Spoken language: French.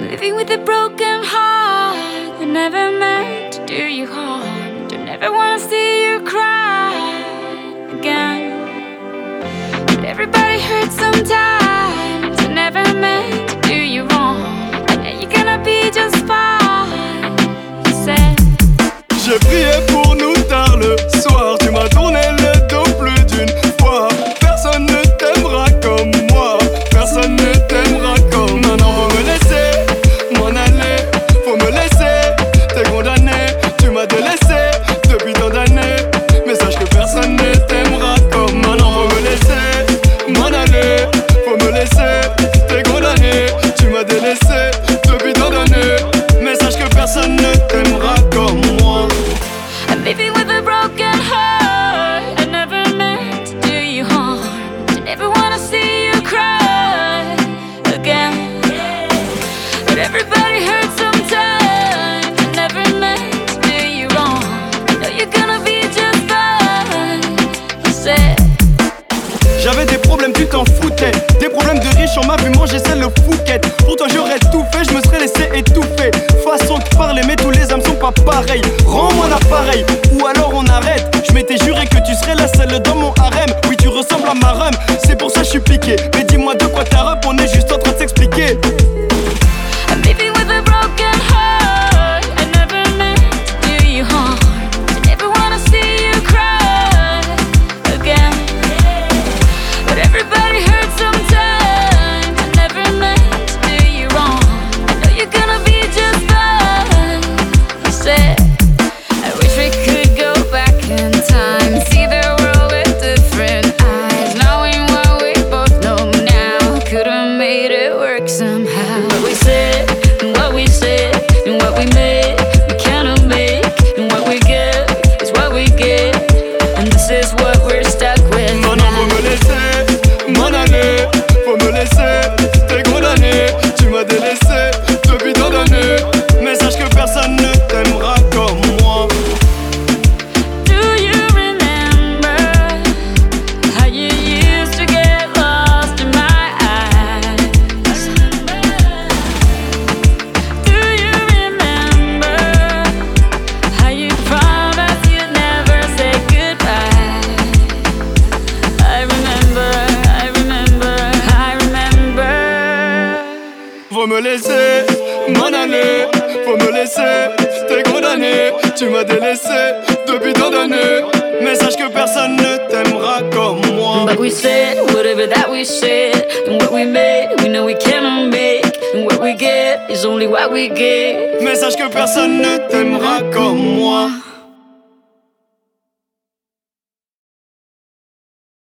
Living with a broken heart I never meant to do you harm. Don't ever wanna see you cry again. But everybody hurts J'avais des problèmes, tu t'en foutais. Des problèmes de riches, on m'a vu manger celle le fouquette. Pour toi, j'aurais tout fait, je me serais laissé étouffer. Façon de parler, mais tous les âmes sont pas pareils. Rends-moi l'appareil, ou alors on arrête. Je m'étais juré que tu serais la seule dans mon harem. work somehow. But we said. me laisser faut me laisser, t'es condamné, tu m'as délaissé depuis tant d'années. Que personne ne t'aimera comme moi. We said, whatever that we said, and what we made, we know we make, and what we get is only what we get. Mais que personne ne t'aimera comme moi.